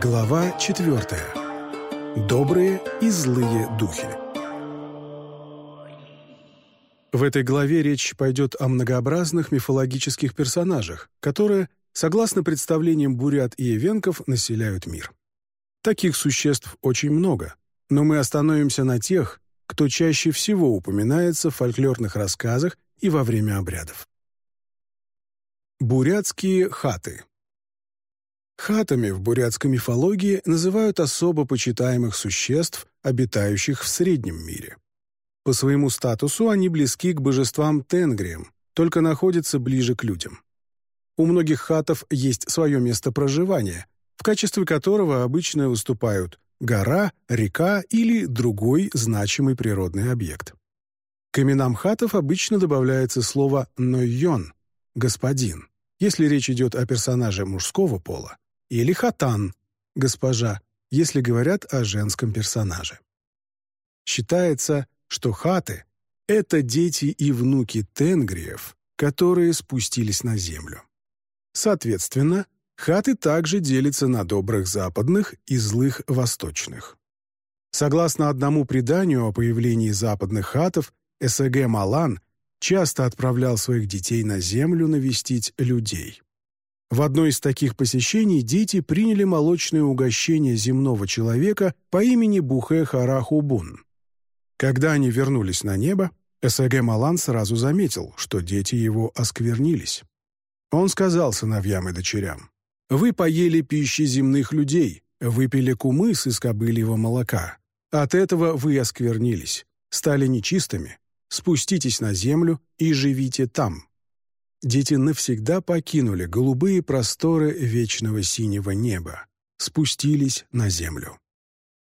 Глава 4. Добрые и злые духи. В этой главе речь пойдет о многообразных мифологических персонажах, которые, согласно представлениям бурят и эвенков, населяют мир. Таких существ очень много, но мы остановимся на тех, кто чаще всего упоминается в фольклорных рассказах и во время обрядов. Бурятские хаты Хатами в бурятской мифологии называют особо почитаемых существ, обитающих в среднем мире. По своему статусу они близки к божествам Тенгриям, только находятся ближе к людям. У многих хатов есть свое место проживания, в качестве которого обычно выступают гора, река или другой значимый природный объект. К именам хатов обычно добавляется слово «нойон» — «господин», если речь идет о персонаже мужского пола, или хатан — госпожа, если говорят о женском персонаже. Считается, что хаты — это дети и внуки тенгриев, которые спустились на землю. Соответственно, хаты также делятся на добрых западных и злых восточных. Согласно одному преданию о появлении западных хатов, СГ Малан часто отправлял своих детей на землю навестить людей. В одно из таких посещений дети приняли молочное угощение земного человека по имени Бухе Харахубун. Когда они вернулись на небо, СГ Малан сразу заметил, что дети его осквернились. Он сказал сыновьям и дочерям, «Вы поели пищи земных людей, выпили кумыс из кобыльего молока. От этого вы осквернились, стали нечистыми. Спуститесь на землю и живите там» дети навсегда покинули голубые просторы вечного синего неба, спустились на землю.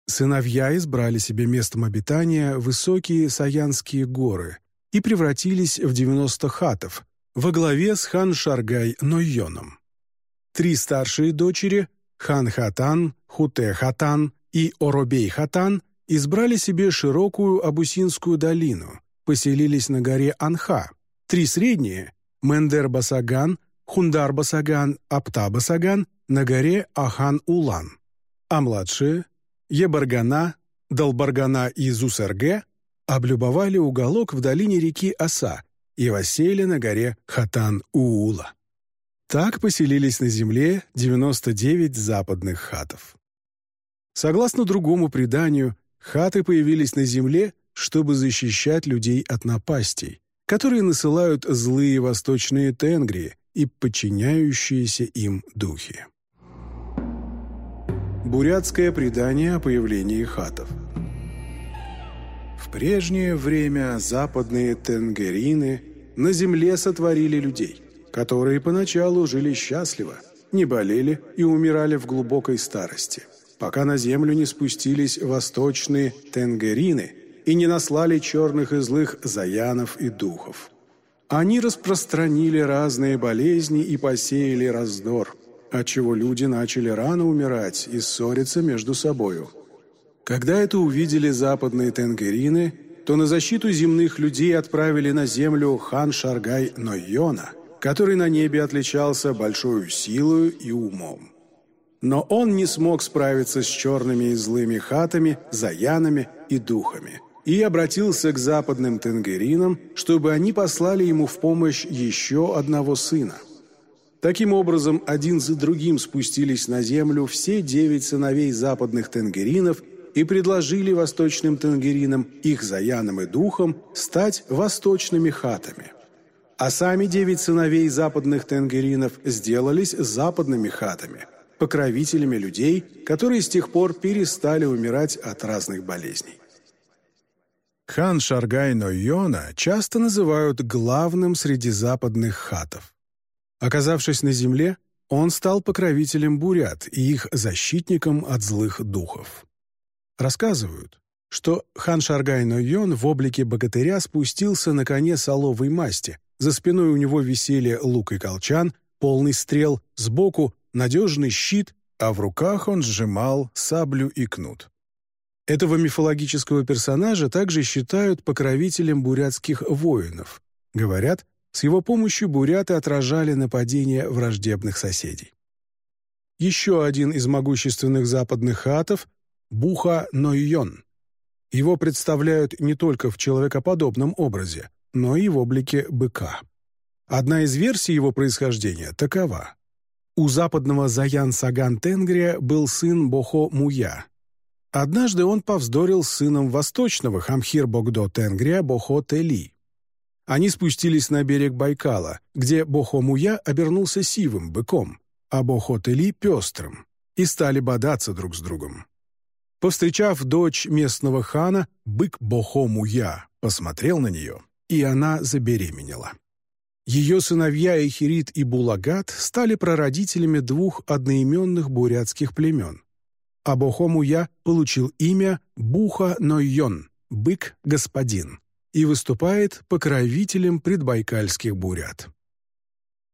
Сыновья избрали себе местом обитания высокие Саянские горы и превратились в 90 хатов во главе с хан Шаргай Нойоном. Три старшие дочери хан Хатан, Хуте Хатан и Оробей Хатан избрали себе широкую Абусинскую долину, поселились на горе Анха. Три средние Мендер-Басаган, Хундар-Басаган, Апта-Басаган на горе Ахан-Улан, а младшие – Ебаргана, Далбаргана и Зусерге – облюбовали уголок в долине реки Оса и восели на горе Хатан-Уула. Так поселились на земле 99 западных хатов. Согласно другому преданию, хаты появились на земле, чтобы защищать людей от напастей, которые насылают злые восточные тенгри и подчиняющиеся им духи. Бурятское предание о появлении хатов В прежнее время западные тенгерины на земле сотворили людей, которые поначалу жили счастливо, не болели и умирали в глубокой старости, пока на землю не спустились восточные тенгерины – и не наслали черных и злых заянов и духов. Они распространили разные болезни и посеяли раздор, отчего люди начали рано умирать и ссориться между собою. Когда это увидели западные тенгерины, то на защиту земных людей отправили на землю хан Шаргай Нойона, который на небе отличался большой силой и умом. Но он не смог справиться с черными и злыми хатами, заянами и духами – и обратился к западным тенгеринам, чтобы они послали ему в помощь еще одного сына. Таким образом, один за другим спустились на землю все девять сыновей западных тенгеринов и предложили восточным тенгеринам, их заянам и духам, стать восточными хатами. А сами девять сыновей западных тенгеринов сделались западными хатами, покровителями людей, которые с тех пор перестали умирать от разных болезней. Хан Шаргай Нойона часто называют главным среди западных хатов. Оказавшись на земле, он стал покровителем бурят и их защитником от злых духов. Рассказывают, что хан Шаргай Нойон в облике богатыря спустился на коне соловой масти, за спиной у него висели лук и колчан, полный стрел, сбоку надежный щит, а в руках он сжимал саблю и кнут. Этого мифологического персонажа также считают покровителем бурятских воинов. Говорят, с его помощью буряты отражали нападения враждебных соседей. еще один из могущественных западных хатов – Буха Нойон. Его представляют не только в человекоподобном образе, но и в облике быка. Одна из версий его происхождения такова. У западного Заян Саган Тенгрия был сын Бохо Муя. Однажды он повздорил с сыном восточного Хамхир Богдо Тенгрия Бохо Тели. Они спустились на берег Байкала, где Бохо Муя обернулся сивым быком, а Бохо Тели — пестрым, и стали бодаться друг с другом. Повстречав дочь местного хана, бык Бохо Муя посмотрел на нее, и она забеременела. Ее сыновья Эхирит и Булагат стали прародителями двух одноименных бурятских племен. А Бохомуя получил имя Буха-Нойон, бык-господин, и выступает покровителем предбайкальских бурят.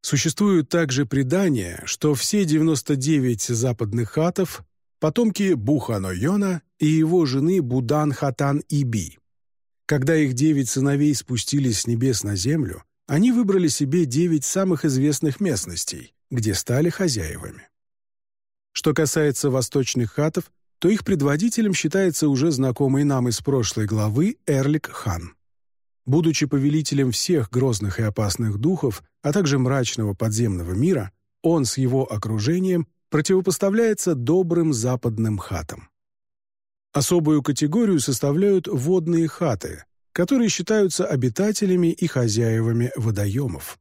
Существуют также предания, что все 99 западных хатов – потомки Буха-Нойона и его жены Будан-Хатан-Иби. Когда их девять сыновей спустились с небес на землю, они выбрали себе девять самых известных местностей, где стали хозяевами. Что касается восточных хатов, то их предводителем считается уже знакомый нам из прошлой главы Эрлик Хан. Будучи повелителем всех грозных и опасных духов, а также мрачного подземного мира, он с его окружением противопоставляется добрым западным хатам. Особую категорию составляют водные хаты, которые считаются обитателями и хозяевами водоемов.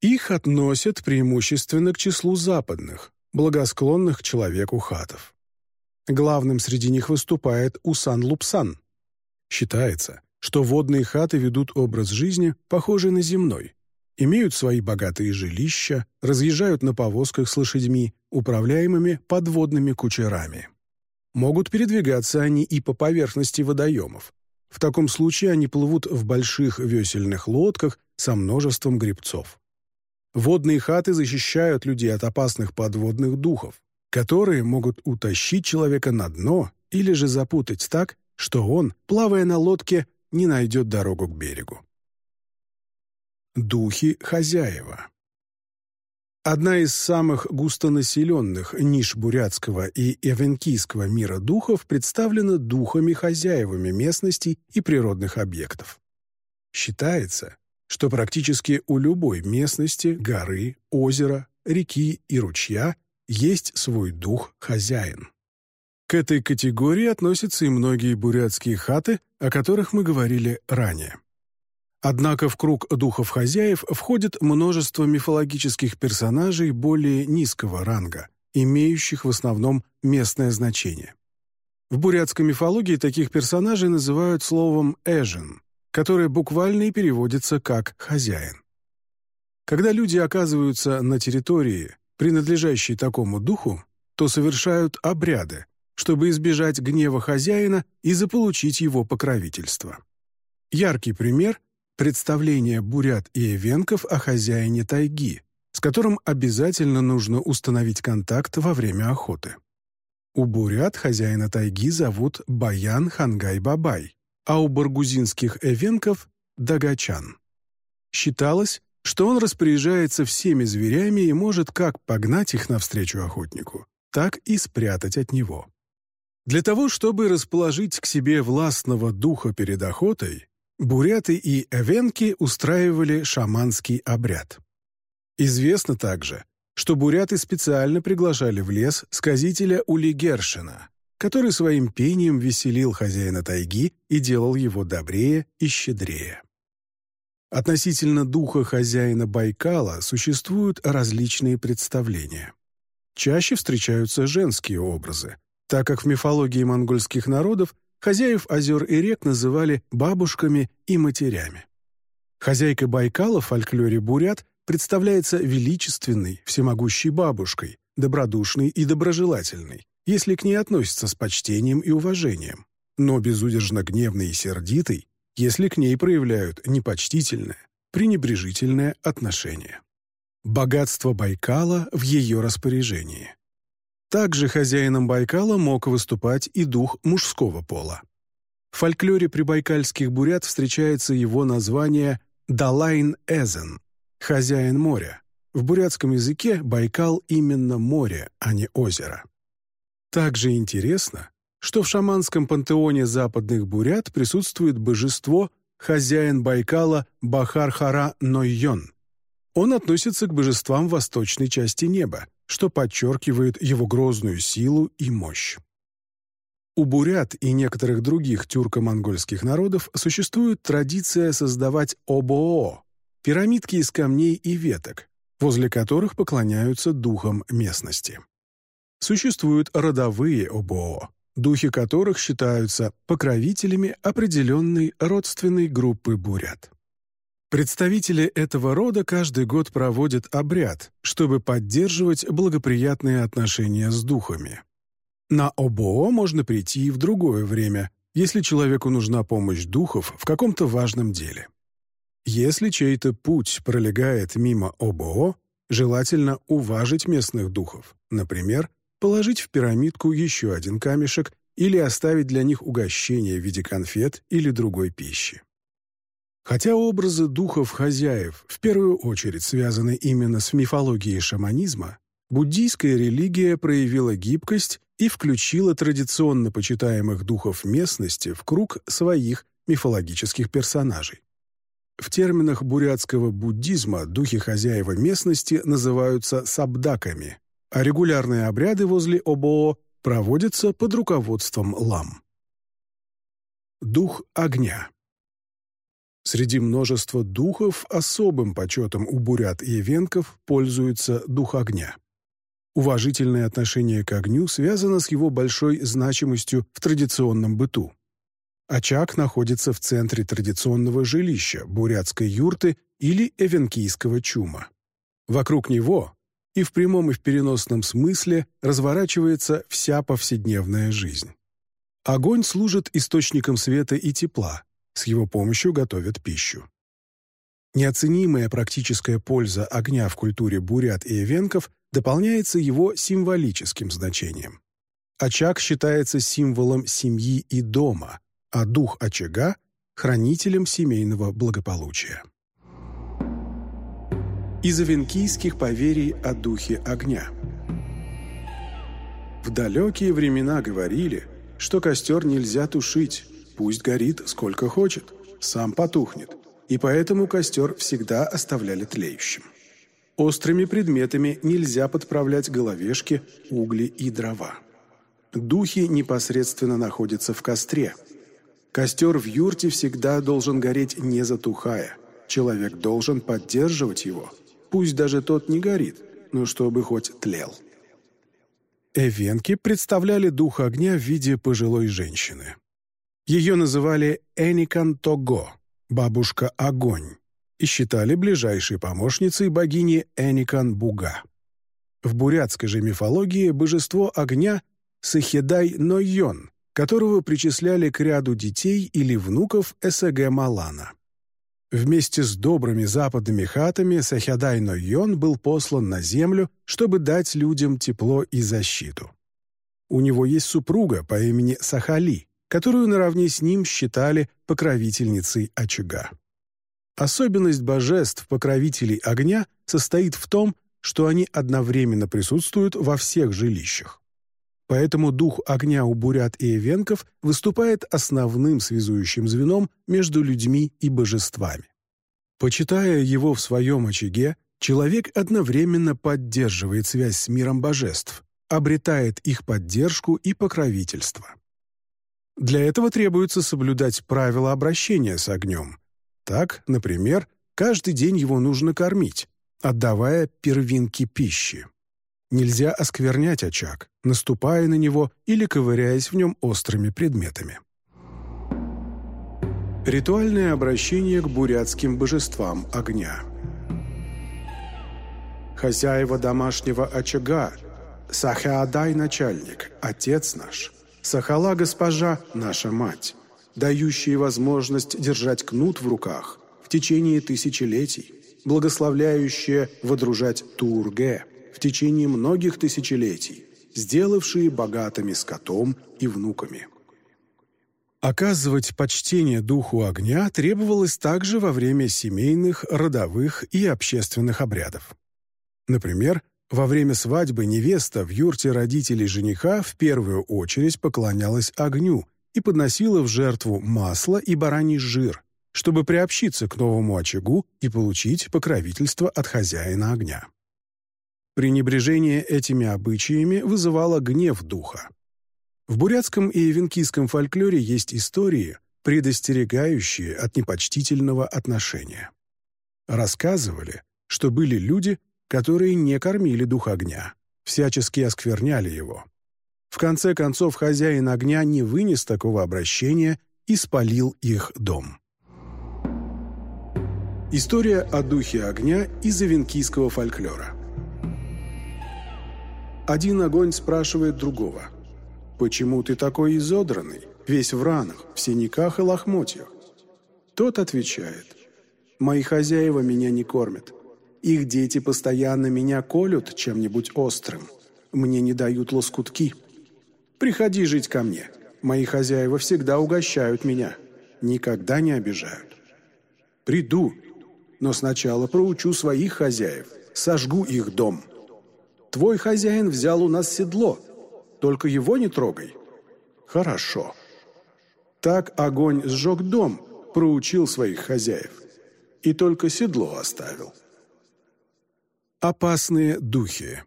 Их относят преимущественно к числу западных, благосклонных к человеку хатов. Главным среди них выступает Усан-Лупсан. Считается, что водные хаты ведут образ жизни, похожий на земной, имеют свои богатые жилища, разъезжают на повозках с лошадьми, управляемыми подводными кучерами. Могут передвигаться они и по поверхности водоемов, в таком случае они плывут в больших весельных лодках со множеством грибцов. Водные хаты защищают людей от опасных подводных духов, которые могут утащить человека на дно или же запутать так, что он, плавая на лодке, не найдет дорогу к берегу. Духи хозяева Одна из самых густонаселенных ниш бурятского и эвенкийского мира духов представлена духами-хозяевами местностей и природных объектов. Считается, что практически у любой местности, горы, озера, реки и ручья есть свой дух-хозяин. К этой категории относятся и многие бурятские хаты, о которых мы говорили ранее. Однако в круг духов-хозяев входит множество мифологических персонажей более низкого ранга, имеющих в основном местное значение. В бурятской мифологии таких персонажей называют словом «эжен», которое буквально и переводится как «хозяин». Когда люди оказываются на территории, принадлежащей такому духу, то совершают обряды, чтобы избежать гнева хозяина и заполучить его покровительство. Яркий пример представление бурят и эвенков о хозяине тайги, с которым обязательно нужно установить контакт во время охоты. У бурят хозяина тайги зовут Баян Хангай-Бабай, а у баргузинских эвенков – Дагачан. Считалось, что он распоряжается всеми зверями и может как погнать их навстречу охотнику, так и спрятать от него. Для того, чтобы расположить к себе властного духа перед охотой, буряты и эвенки устраивали шаманский обряд. Известно также, что буряты специально приглашали в лес сказителя Улигершина, который своим пением веселил хозяина тайги и делал его добрее и щедрее. Относительно духа хозяина Байкала существуют различные представления. Чаще встречаются женские образы, так как в мифологии монгольских народов Хозяев озер и рек называли бабушками и матерями. Хозяйка Байкала в фольклоре бурят представляется величественной, всемогущей бабушкой, добродушной и доброжелательной, если к ней относятся с почтением и уважением, но безудержно гневной и сердитой, если к ней проявляют непочтительное, пренебрежительное отношение. Богатство Байкала в ее распоряжении. Также хозяином Байкала мог выступать и дух мужского пола. В фольклоре прибайкальских бурят встречается его название «Далайн Эзен» — «Хозяин моря», в бурятском языке Байкал именно море, а не озеро. Также интересно, что в шаманском пантеоне западных бурят присутствует божество хозяин Байкала Бахар-Хара Нойон. Он относится к божествам восточной части неба, что подчеркивает его грозную силу и мощь. У бурят и некоторых других тюрко-монгольских народов существует традиция создавать ОБО – пирамидки из камней и веток, возле которых поклоняются духам местности. Существуют родовые ОБО, духи которых считаются покровителями определенной родственной группы бурят. Представители этого рода каждый год проводят обряд, чтобы поддерживать благоприятные отношения с духами. На ОБО можно прийти и в другое время, если человеку нужна помощь духов в каком-то важном деле. Если чей-то путь пролегает мимо ОБО, желательно уважить местных духов, например, положить в пирамидку еще один камешек или оставить для них угощение в виде конфет или другой пищи. Хотя образы духов-хозяев в первую очередь связаны именно с мифологией шаманизма, буддийская религия проявила гибкость и включила традиционно почитаемых духов местности в круг своих мифологических персонажей. В терминах бурятского буддизма духи хозяева местности называются сабдаками, а регулярные обряды возле ОБО проводятся под руководством лам. Дух огня Среди множества духов особым почетом у бурят и эвенков пользуется дух огня. Уважительное отношение к огню связано с его большой значимостью в традиционном быту. Очаг находится в центре традиционного жилища, бурятской юрты или эвенкийского чума. Вокруг него, и в прямом и в переносном смысле, разворачивается вся повседневная жизнь. Огонь служит источником света и тепла, с его помощью готовят пищу. Неоценимая практическая польза огня в культуре бурят и эвенков дополняется его символическим значением. Очаг считается символом семьи и дома, а дух очага — хранителем семейного благополучия. Из авенкийских поверий о духе огня. В далекие времена говорили, что костер нельзя тушить, пусть горит сколько хочет, сам потухнет, и поэтому костер всегда оставляли тлеющим. Острыми предметами нельзя подправлять головешки, угли и дрова. Духи непосредственно находятся в костре. Костер в юрте всегда должен гореть не затухая. Человек должен поддерживать его. Пусть даже тот не горит, но чтобы хоть тлел. Эвенки представляли дух огня в виде пожилой женщины. Ее называли Эникан Того, бабушка-огонь и считали ближайшей помощницей богини Эникан Буга. В бурятской же мифологии божество огня – Сахедай Нойон, которого причисляли к ряду детей или внуков Эсеге Малана. Вместе с добрыми западными хатами Сахядай Нойон был послан на землю, чтобы дать людям тепло и защиту. У него есть супруга по имени Сахали, которую наравне с ним считали покровительницей очага. Особенность божеств, покровителей огня, состоит в том, что они одновременно присутствуют во всех жилищах. Поэтому дух огня у бурят и эвенков выступает основным связующим звеном между людьми и божествами. Почитая его в своем очаге, человек одновременно поддерживает связь с миром божеств, обретает их поддержку и покровительство. Для этого требуется соблюдать правила обращения с огнем, так, например, каждый день его нужно кормить, отдавая первинки пищи. Нельзя осквернять очаг, наступая на него или ковыряясь в нем острыми предметами. Ритуальное обращение к бурятским божествам огня. Хозяева домашнего очага, Сахаадай начальник, отец наш, Сахала госпожа, наша мать дающие возможность держать кнут в руках в течение тысячелетий, благословляющие водружать Турге в течение многих тысячелетий, сделавшие богатыми скотом и внуками. Оказывать почтение духу огня требовалось также во время семейных, родовых и общественных обрядов. Например, во время свадьбы невеста в юрте родителей жениха в первую очередь поклонялась огню и подносила в жертву масло и бараний жир, чтобы приобщиться к новому очагу и получить покровительство от хозяина огня. Пренебрежение этими обычаями вызывало гнев духа. В бурятском и венкийском фольклоре есть истории, предостерегающие от непочтительного отношения. Рассказывали, что были люди, которые не кормили дух огня, всячески оскверняли его. В конце концов, хозяин огня не вынес такого обращения и спалил их дом. История о духе огня из авенкийского фольклора. Один огонь спрашивает другого. «Почему ты такой изодранный, весь в ранах, в синяках и лохмотьях?» Тот отвечает. «Мои хозяева меня не кормят. Их дети постоянно меня колют чем-нибудь острым. Мне не дают лоскутки. Приходи жить ко мне. Мои хозяева всегда угощают меня. Никогда не обижают. Приду, но сначала проучу своих хозяев, сожгу их дом. Твой хозяин взял у нас седло, только его не трогай. Хорошо. Так огонь сжег дом, проучил своих хозяев. И только седло оставил. Опасные духи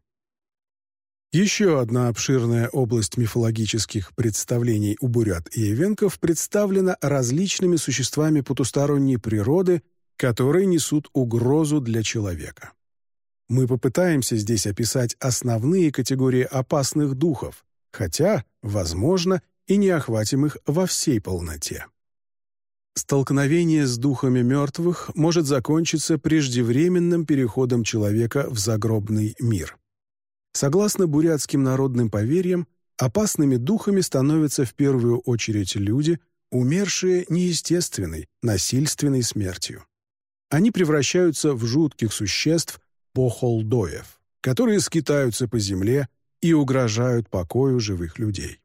еще одна обширная область мифологических представлений у бурят и эвенков представлена различными существами потусторонней природы, которые несут угрозу для человека. Мы попытаемся здесь описать основные категории опасных духов, хотя, возможно, и не охватим их во всей полноте. Столкновение с духами мертвых может закончиться преждевременным переходом человека в загробный мир. Согласно бурятским народным поверьям, опасными духами становятся в первую очередь люди, умершие неестественной, насильственной смертью они превращаются в жутких существ бохолдоев, которые скитаются по земле и угрожают покою живых людей.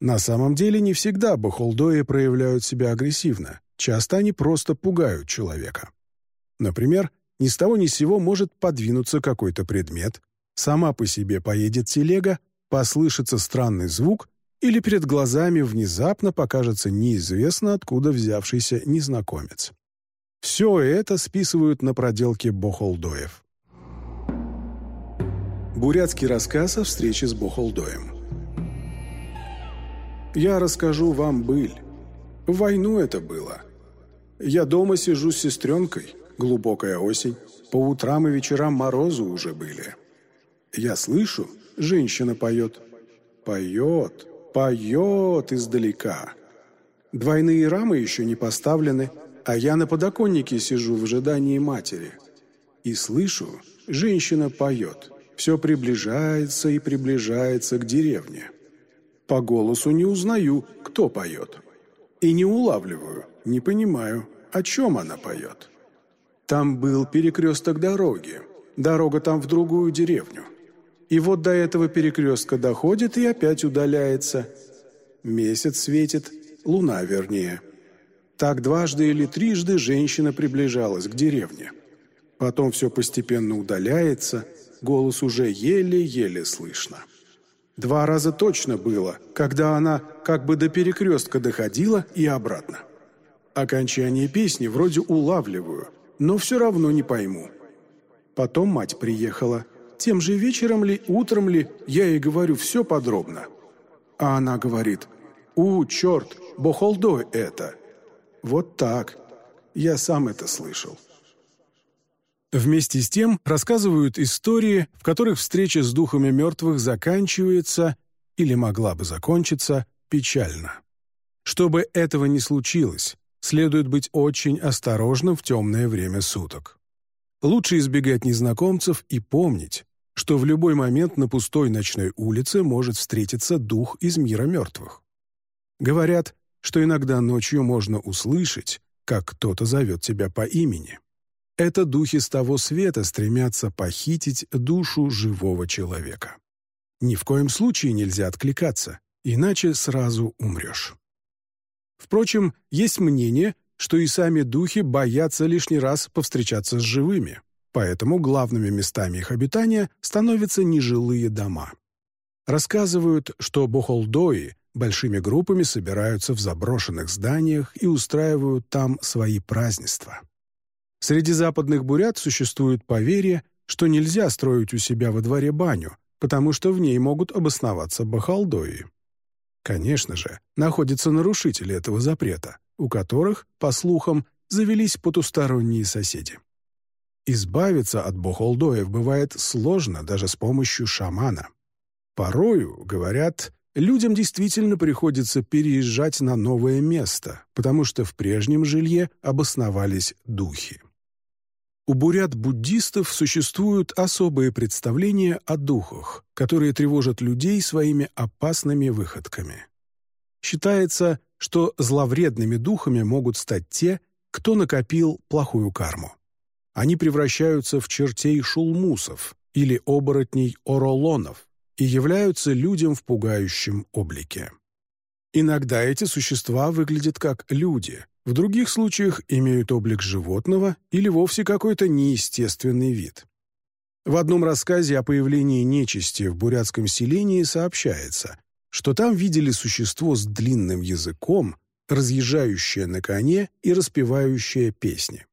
На самом деле не всегда бохолдои проявляют себя агрессивно, часто они просто пугают человека. Например, ни с того ни с сего может подвинуться какой-то предмет, сама по себе поедет телега, послышится странный звук или перед глазами внезапно покажется неизвестно откуда взявшийся незнакомец. Все это списывают на проделки Бохолдоев. Бурятский рассказ о встрече с Бохолдоем. «Я расскажу вам быль. В войну это было. Я дома сижу с сестренкой, глубокая осень, по утрам и вечерам морозы уже были. Я слышу, женщина поет. Поет, поет издалека. Двойные рамы еще не поставлены, а я на подоконнике сижу в ожидании матери. И слышу, женщина поет. Все приближается и приближается к деревне. По голосу не узнаю, кто поет. И не улавливаю, не понимаю, о чем она поет. Там был перекресток дороги. Дорога там в другую деревню. И вот до этого перекрестка доходит и опять удаляется. Месяц светит, луна вернее. Так дважды или трижды женщина приближалась к деревне. Потом все постепенно удаляется, голос уже еле-еле слышно. Два раза точно было, когда она как бы до перекрестка доходила и обратно. Окончание песни вроде улавливаю, но все равно не пойму. Потом мать приехала. Тем же вечером ли, утром ли, я ей говорю все подробно. А она говорит, «У, черт, бохолдой это!» Вот так. Я сам это слышал. Вместе с тем рассказывают истории, в которых встреча с духами мертвых заканчивается или могла бы закончиться печально. Чтобы этого не случилось, следует быть очень осторожным в темное время суток. Лучше избегать незнакомцев и помнить, что в любой момент на пустой ночной улице может встретиться дух из мира мертвых. Говорят, что иногда ночью можно услышать, как кто-то зовет тебя по имени. Это духи с того света стремятся похитить душу живого человека. Ни в коем случае нельзя откликаться, иначе сразу умрешь. Впрочем, есть мнение, что и сами духи боятся лишний раз повстречаться с живыми. поэтому главными местами их обитания становятся нежилые дома. Рассказывают, что бохолдои большими группами собираются в заброшенных зданиях и устраивают там свои празднества. Среди западных бурят существует поверье, что нельзя строить у себя во дворе баню, потому что в ней могут обосноваться бахалдои. Конечно же, находятся нарушители этого запрета, у которых, по слухам, завелись потусторонние соседи. Избавиться от бохолдоев бывает сложно даже с помощью шамана. Порою, говорят, людям действительно приходится переезжать на новое место, потому что в прежнем жилье обосновались духи. У бурят-буддистов существуют особые представления о духах, которые тревожат людей своими опасными выходками. Считается, что зловредными духами могут стать те, кто накопил плохую карму. Они превращаются в чертей шулмусов или оборотней оролонов и являются людям в пугающем облике. Иногда эти существа выглядят как люди, в других случаях имеют облик животного или вовсе какой-то неестественный вид. В одном рассказе о появлении нечисти в бурятском селении сообщается, что там видели существо с длинным языком, разъезжающее на коне и распевающее песни.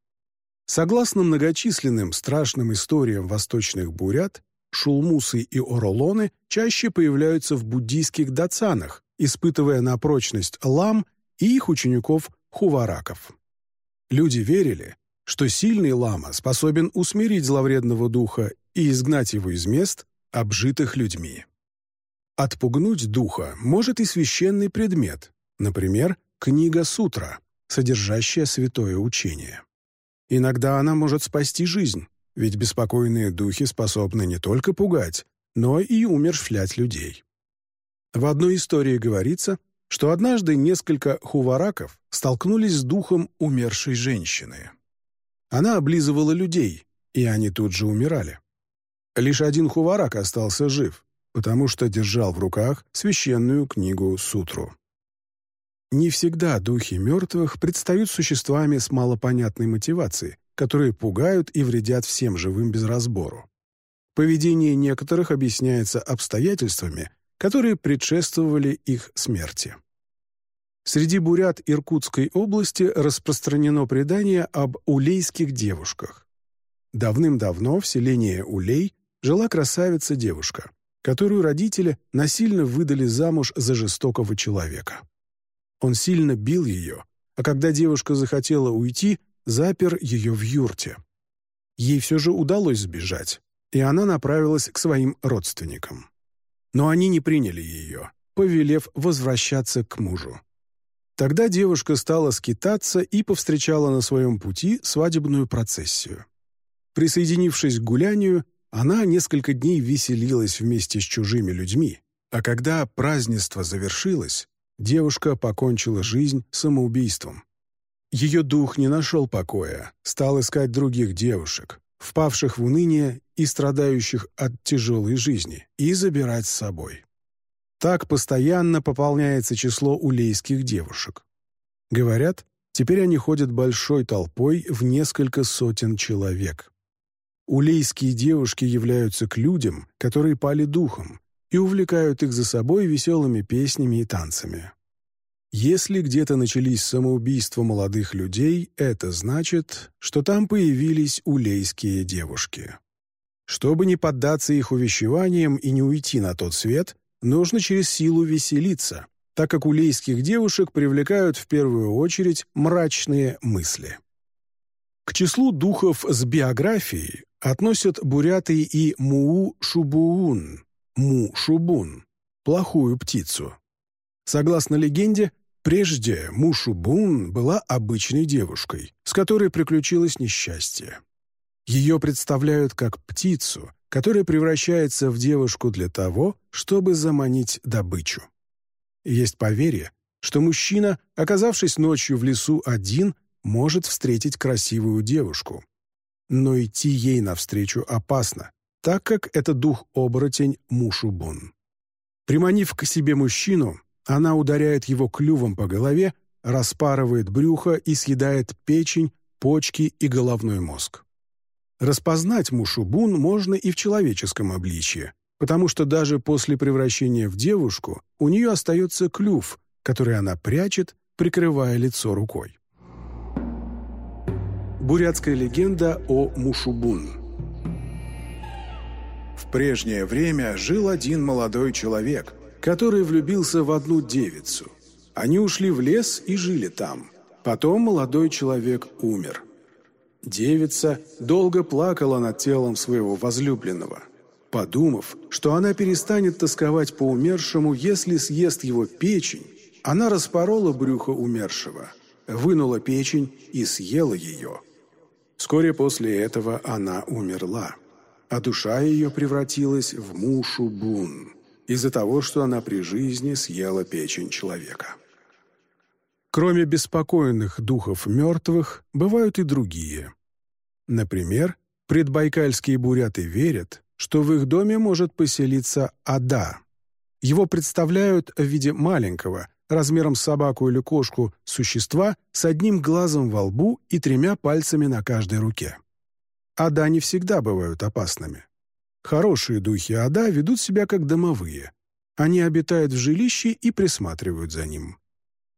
Согласно многочисленным страшным историям восточных бурят, шулмусы и оролоны чаще появляются в буддийских дацанах, испытывая на прочность лам и их учеников хувараков. Люди верили, что сильный лама способен усмирить зловредного духа и изгнать его из мест, обжитых людьми. Отпугнуть духа может и священный предмет, например, книга сутра, содержащая святое учение. Иногда она может спасти жизнь, ведь беспокойные духи способны не только пугать, но и умершвлять людей. В одной истории говорится, что однажды несколько хувараков столкнулись с духом умершей женщины. Она облизывала людей, и они тут же умирали. Лишь один хуварак остался жив, потому что держал в руках священную книгу Сутру. Не всегда духи мертвых предстают существами с малопонятной мотивацией, которые пугают и вредят всем живым без разбору. Поведение некоторых объясняется обстоятельствами, которые предшествовали их смерти. Среди бурят Иркутской области распространено предание об улейских девушках. Давным-давно в селении Улей жила красавица-девушка, которую родители насильно выдали замуж за жестокого человека. Он сильно бил ее, а когда девушка захотела уйти, запер ее в юрте. Ей все же удалось сбежать, и она направилась к своим родственникам. Но они не приняли ее, повелев возвращаться к мужу. Тогда девушка стала скитаться и повстречала на своем пути свадебную процессию. Присоединившись к гулянию, она несколько дней веселилась вместе с чужими людьми, а когда празднество завершилось, девушка покончила жизнь самоубийством. Ее дух не нашел покоя, стал искать других девушек, впавших в уныние и страдающих от тяжелой жизни, и забирать с собой. Так постоянно пополняется число улейских девушек. Говорят, теперь они ходят большой толпой в несколько сотен человек. Улейские девушки являются к людям, которые пали духом, и увлекают их за собой веселыми песнями и танцами. Если где-то начались самоубийства молодых людей, это значит, что там появились улейские девушки. Чтобы не поддаться их увещеваниям и не уйти на тот свет, нужно через силу веселиться, так как улейских девушек привлекают в первую очередь мрачные мысли. К числу духов с биографией относят буряты и Муу-Шубуун, Му-Шубун, плохую птицу. Согласно легенде, прежде Му-Шубун была обычной девушкой, с которой приключилось несчастье. Ее представляют как птицу, которая превращается в девушку для того, чтобы заманить добычу. Есть поверье, что мужчина, оказавшись ночью в лесу один, может встретить красивую девушку. Но идти ей навстречу опасно, так как это дух-оборотень Мушубун. Приманив к себе мужчину, она ударяет его клювом по голове, распарывает брюхо и съедает печень, почки и головной мозг. Распознать Мушубун можно и в человеческом обличье, потому что даже после превращения в девушку у нее остается клюв, который она прячет, прикрывая лицо рукой. Бурятская легенда о Мушубун В прежнее время жил один молодой человек, который влюбился в одну девицу. Они ушли в лес и жили там. Потом молодой человек умер. Девица долго плакала над телом своего возлюбленного – Подумав, что она перестанет тосковать по умершему, если съест его печень, она распорола брюхо умершего, вынула печень и съела ее. Вскоре после этого она умерла, а душа ее превратилась в мушу бун из-за того, что она при жизни съела печень человека. Кроме беспокойных духов мертвых, бывают и другие. Например, предбайкальские буряты верят, что в их доме может поселиться Ада. Его представляют в виде маленького, размером с собаку или кошку, существа с одним глазом во лбу и тремя пальцами на каждой руке. Ада не всегда бывают опасными. Хорошие духи Ада ведут себя как домовые. Они обитают в жилище и присматривают за ним.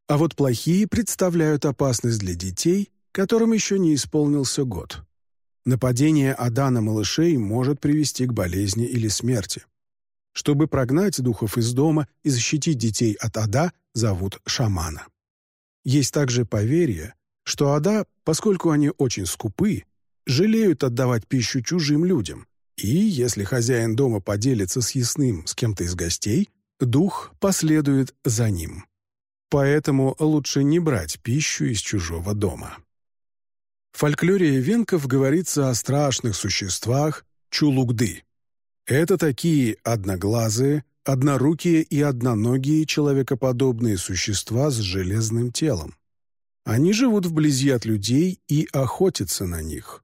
А вот плохие представляют опасность для детей, которым еще не исполнился год. Нападение ада на малышей может привести к болезни или смерти. Чтобы прогнать духов из дома и защитить детей от ада, зовут шамана. Есть также поверье, что ада, поскольку они очень скупы, жалеют отдавать пищу чужим людям, и если хозяин дома поделится с ясным с кем-то из гостей, дух последует за ним. Поэтому лучше не брать пищу из чужого дома. В фольклоре венков говорится о страшных существах чулугды. Это такие одноглазые, однорукие и одноногие человекоподобные существа с железным телом. Они живут вблизи от людей и охотятся на них.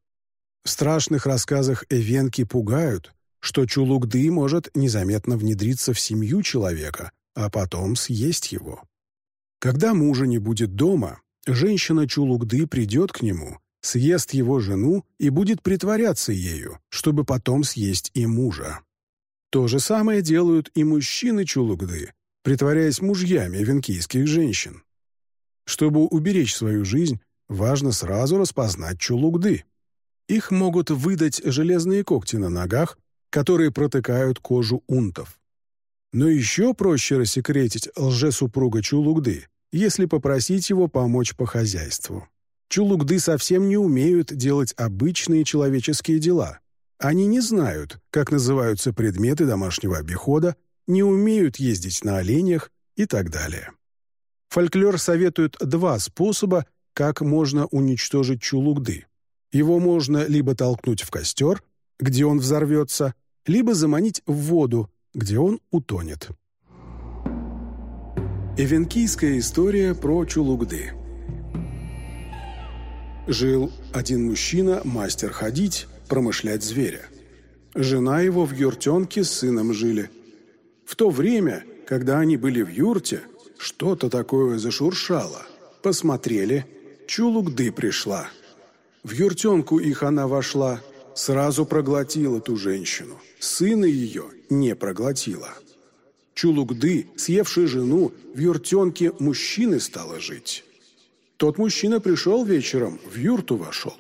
В страшных рассказах эвенки пугают, что чулугды может незаметно внедриться в семью человека, а потом съесть его. Когда мужа не будет дома, женщина чулугды придет к нему съест его жену и будет притворяться ею, чтобы потом съесть и мужа. То же самое делают и мужчины Чулугды, притворяясь мужьями венкийских женщин. Чтобы уберечь свою жизнь, важно сразу распознать Чулугды. Их могут выдать железные когти на ногах, которые протыкают кожу унтов. Но еще проще рассекретить лжесупруга Чулугды, если попросить его помочь по хозяйству. Чулугды совсем не умеют делать обычные человеческие дела. Они не знают, как называются предметы домашнего обихода, не умеют ездить на оленях и так далее. Фольклор советует два способа, как можно уничтожить чулугды. Его можно либо толкнуть в костер, где он взорвется, либо заманить в воду, где он утонет. Эвенкийская история про чулугды – Жил один мужчина, мастер ходить, промышлять зверя. Жена его в юртенке с сыном жили. В то время, когда они были в юрте, что-то такое зашуршало. Посмотрели, чулугды пришла. В юртенку их она вошла, сразу проглотила ту женщину. Сына ее не проглотила. Чулугды, съевший жену, в юртенке мужчины стало жить. Тот мужчина пришел вечером, в юрту вошел.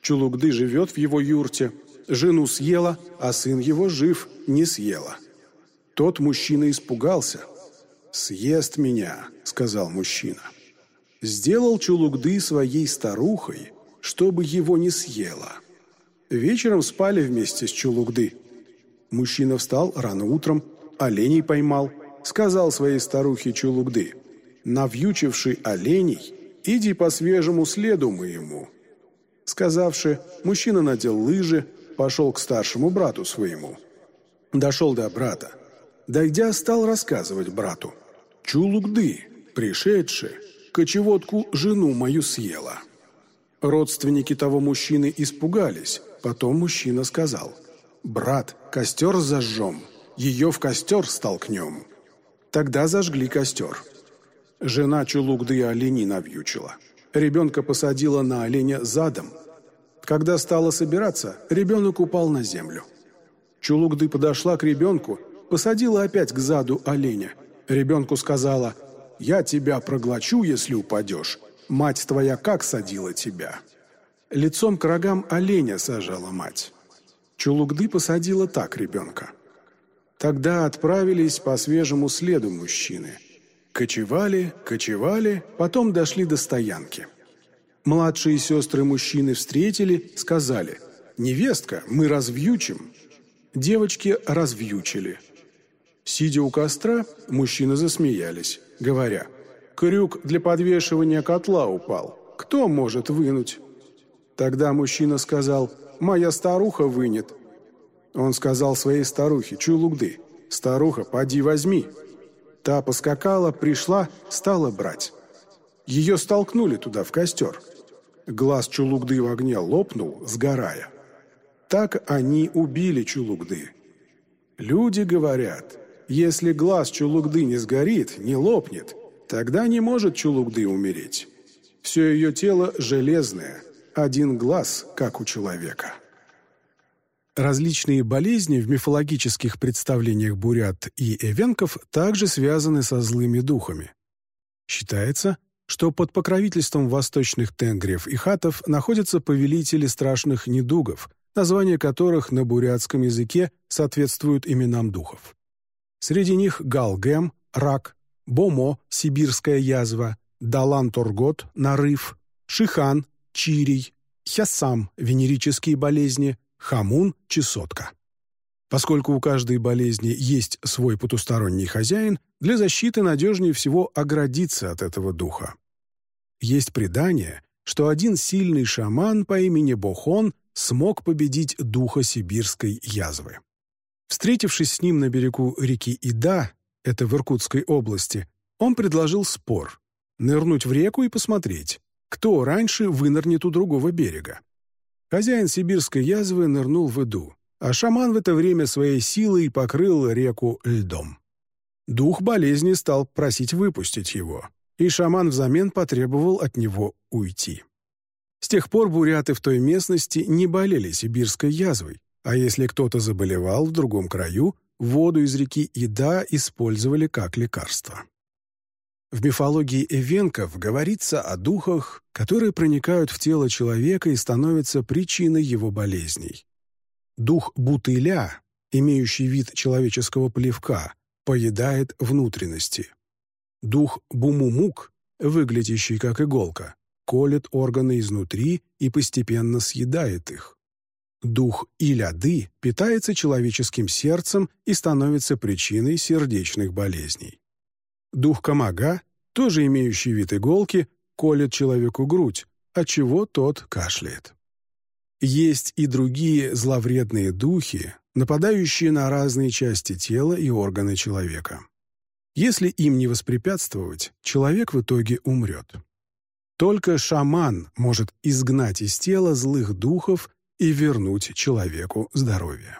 Чулугды живет в его юрте, жену съела, а сын его жив, не съела. Тот мужчина испугался. «Съест меня», — сказал мужчина. Сделал Чулугды своей старухой, чтобы его не съела. Вечером спали вместе с Чулугды. Мужчина встал рано утром, оленей поймал, сказал своей старухе Чулугды, «Навьючивший оленей, иди по свежему следу моему». Сказавши, мужчина надел лыжи, пошел к старшему брату своему. Дошел до брата. Дойдя, стал рассказывать брату. «Чулугды, пришедшие, кочеводку жену мою съела». Родственники того мужчины испугались. Потом мужчина сказал, «Брат, костер зажжем, ее в костер столкнем». Тогда зажгли костер. Жена Чулугды олени навьючила. Ребенка посадила на оленя задом. Когда стала собираться, ребенок упал на землю. Чулугды подошла к ребенку, посадила опять к заду оленя. Ребенку сказала «Я тебя проглочу, если упадешь. Мать твоя как садила тебя?» Лицом к рогам оленя сажала мать. Чулугды посадила так ребенка. Тогда отправились по свежему следу мужчины. Кочевали, кочевали, потом дошли до стоянки. Младшие сестры мужчины встретили, сказали «Невестка, мы развьючим». Девочки развьючили. Сидя у костра, мужчины засмеялись, говоря «Крюк для подвешивания котла упал. Кто может вынуть?» Тогда мужчина сказал «Моя старуха вынет». Он сказал своей старухе Чулугды «Старуха, поди возьми». Та поскакала, пришла, стала брать. Ее столкнули туда, в костер. Глаз Чулугды в огне лопнул, сгорая. Так они убили Чулугды. Люди говорят, если глаз Чулугды не сгорит, не лопнет, тогда не может Чулугды умереть. Все ее тело железное, один глаз, как у человека. Различные болезни в мифологических представлениях бурят и эвенков также связаны со злыми духами. Считается, что под покровительством восточных тенгриев и хатов находятся повелители страшных недугов, названия которых на бурятском языке соответствуют именам духов. Среди них Галгем, рак, Бомо, сибирская язва, Далан-Торгот, нарыв, Шихан, чирий, Хясам, венерические болезни, Хамун, чесотка. Поскольку у каждой болезни есть свой потусторонний хозяин, для защиты надежнее всего оградиться от этого духа. Есть предание, что один сильный шаман по имени Бохон смог победить духа сибирской язвы. Встретившись с ним на берегу реки Ида, это в Иркутской области, он предложил спор — нырнуть в реку и посмотреть, кто раньше вынырнет у другого берега. Хозяин сибирской язвы нырнул в Иду, а шаман в это время своей силой покрыл реку льдом. Дух болезни стал просить выпустить его — и шаман взамен потребовал от него уйти. С тех пор буряты в той местности не болели сибирской язвой, а если кто-то заболевал в другом краю, воду из реки Ида использовали как лекарство. В мифологии эвенков говорится о духах, которые проникают в тело человека и становятся причиной его болезней. Дух бутыля, имеющий вид человеческого плевка, поедает внутренности. Дух Бумумук, выглядящий как иголка, колет органы изнутри и постепенно съедает их. Дух Иляды питается человеческим сердцем и становится причиной сердечных болезней. Дух Камага, тоже имеющий вид иголки, колет человеку грудь, отчего тот кашляет. Есть и другие зловредные духи, нападающие на разные части тела и органы человека. Если им не воспрепятствовать, человек в итоге умрет. Только шаман может изгнать из тела злых духов и вернуть человеку здоровье.